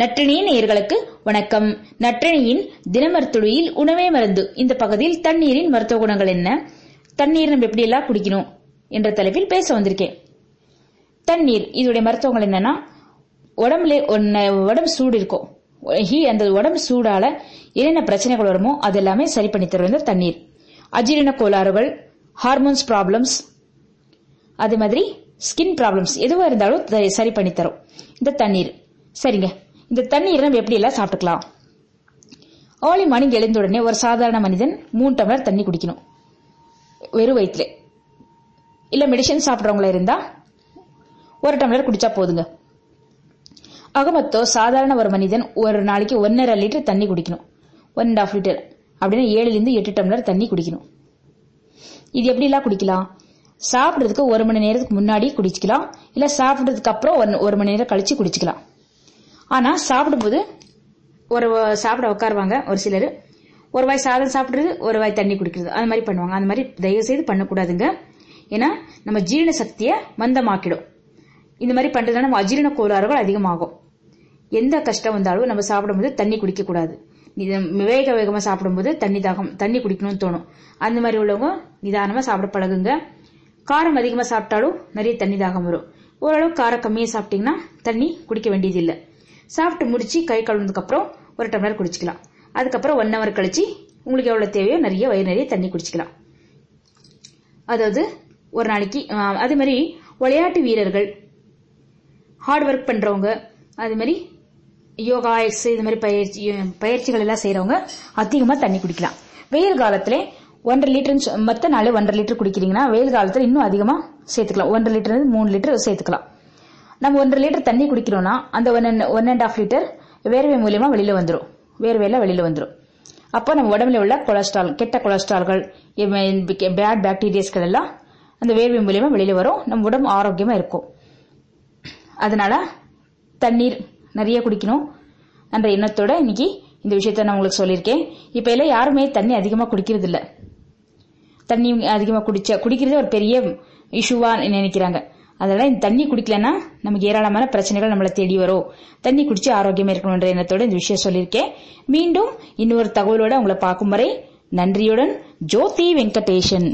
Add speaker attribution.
Speaker 1: நற்றினியின் நேயர்களுக்கு வணக்கம். நற்றினியின் தினமருத்துளியில் உணவே மருந்து. இந்த பகுதியில் தண்ணீரின் மருத்துவ குணங்கள் என்ன? தண்ணீர் நம்ம எப்படி எல்லாம் குடிக்கணும்? என்ற தலைப்பில் பேச வந்திருக்கேன். தண்ணீர் இதோடைய மருத்துவங்கள் என்னன்னா உடம்புல உடம்பு சூடு இருக்கும். ஹீ அந்த உடம்பு சூடால என்னென்ன பிரச்சனைகள் வருமோ அது எல்லாமே சரி பண்ணி தருவது தண்ணீர். அஜீரண கோளாறுகள் ஹார்மோன்ஸ் ப்ராப்ளம்ஸ் அதே மாதிரி ஸ்கின் ப்ராப்ளம்ஸ் எதுவாக இருந்தாலும் சரி பண்ணி தரும். இந்த தண்ணீர். சரிங்க. இந்த தண்ணீரை நம்ம எப்படி எல்லாம் சாப்பிட்டுக்கலாம்? ஆலி மார்னிங் எழுந்த உடனே ஒரு சாதாரண மனிதன் மூணு டம்ளர் தண்ணி குடிக்கணும். வெறும் வயிற்றுல இல்ல மெடிசன் சாப்பிட்றவங்களா இருந்தா ஒரு டம்ளர் குடிச்சா போதுங்க. அகமத்தோ சாதாரண ஒரு மனிதன் ஒரு நாளைக்கு ஒன்னரை லிட்டர் தண்ணி குடிக்கணும். ஒன் அண்ட் ஆஃப் லிட்டர் அப்படின்னு ஏழுலேருந்து எட்டு டம்ளர் தண்ணி குடிக்கணும். இது எப்படிலாம் குடிக்கலாம்? சாப்பிட்றதுக்கு ஒரு மணி நேரத்துக்கு முன்னாடி குடிச்சிக்கலாம். இல்ல சாப்பிட்றதுக்கு அப்புறம் ஒரு மணி நேரம் கழிச்சு குடிச்சிக்கலாம். ஆனா சாப்பிடும்போது ஒரு சாப்பிட உட்காருவாங்க ஒரு சிலர். ஒரு வாய் சாதம் சாப்பிடுறது ஒரு வாய் தண்ணி குடிக்கிறது. அந்த மாதிரி பண்ணுவாங்க. அந்த மாதிரி தயவு செய்து பண்ணக்கூடாதுங்க. ஏன்னா நம்ம ஜீரண சக்தியை மந்தமாக்கிடும். இந்த மாதிரி பண்றதுனால நம்ம அஜீரண கோளாறுகள் அதிகமாகும். எந்த கஷ்டம் வந்தாலும் நம்ம சாப்பிடும்போது தண்ணி குடிக்க கூடாது வேக வேகமா சாப்பிடும்போது தண்ணி தாகம் தண்ணி குடிக்கணும்னு தோணும். அந்த மாதிரி உள்ளவங்க நிதானமா சாப்பிட பழகுங்க. காரம் அதிகமா சாப்பிட்டாலும் நிறைய தண்ணி தாகம் வரும். ஓரளவு காரம் கம்மியா சாப்பிட்டீங்கன்னா தண்ணி குடிக்க வேண்டியது இல்லை சாப்பிட்டு முடிச்சு கை கழுவுனதுக்கப்புறம் ஒரு டம்ளர் குடிச்சிக்கலாம். அதுக்கப்புறம் ஒன் ஹவர் கழிச்சு உங்களுக்கு எவ்வளவு தேவையோ நிறைய வயிறு நிறைய தண்ணி குடிச்சிக்கலாம். அதாவது ஒரு நாளைக்கு அதே மாதிரி விளையாட்டு வீரர்கள் ஹார்ட் ஒர்க் பண்றவங்க அது மாதிரி யோகா எக்ஸ் இது மாதிரி பயிற்சி பயிற்சிகள் எல்லாம் செய்யறவங்க அதிகமா தண்ணி குடிக்கலாம். வெயில் காலத்துல ஒன்றரை லிட்டர் மத்த நாள் ஒன்றரை லிட்டர் குடிக்கிறீங்கன்னா வெயில் காலத்துல இன்னும் அதிகமா சேர்த்துக்கலாம். ஒன்றரை லிட்டர் மூணு லிட்டர் சேர்த்துக்கலாம். நம்ம ஒன்றரை லிட்டர் தண்ணி குடிக்கிறோம்னா அந்த one and one and half litre வேர்வை மூலியமா வெளியில வந்துடும் வேர்வையில வெளியில வந்துடும் அப்போ நம்ம உடம்புல உள்ள கொலஸ்ட்ரால் கெட்ட கொலஸ்ட்ரால்கள் பேட் பாக்டீரியாஸ்கள் எல்லாம் அந்த வேர்வை மூலியமா வெளியில வரும். நம்ம உடம்பு ஆரோக்கியமா இருக்கும். அதனால தண்ணீர் நிறைய குடிக்கணும் என்ற எண்ணத்தோட இன்னைக்கு இந்த விஷயத்த நான் உங்களுக்கு சொல்லியிருக்கேன். இப்ப எல்லாம் யாருமே தண்ணி அதிகமா குடிக்கிறது இல்ல தண்ணி அதிகமா குடிச்ச குடிக்கிறது ஒரு பெரிய இஷ்யூவா நினைக்கிறாங்க. அதனால இந்த தண்ணி குடிக்கலன்னா நமக்கு ஏராளமான பிரச்சனைகள் நம்மளை தேடி வரும். தண்ணி குடிச்சு ஆரோக்கியமா இருக்கணும்ன்ற எண்ணத்தோட இந்த விஷயம் சொல்லியிருக்கேன். மீண்டும் இன்னொரு தகவலோட உங்களை பார்க்கும் வரை நன்றியுடன் ஜோதி வெங்கடேஷன்.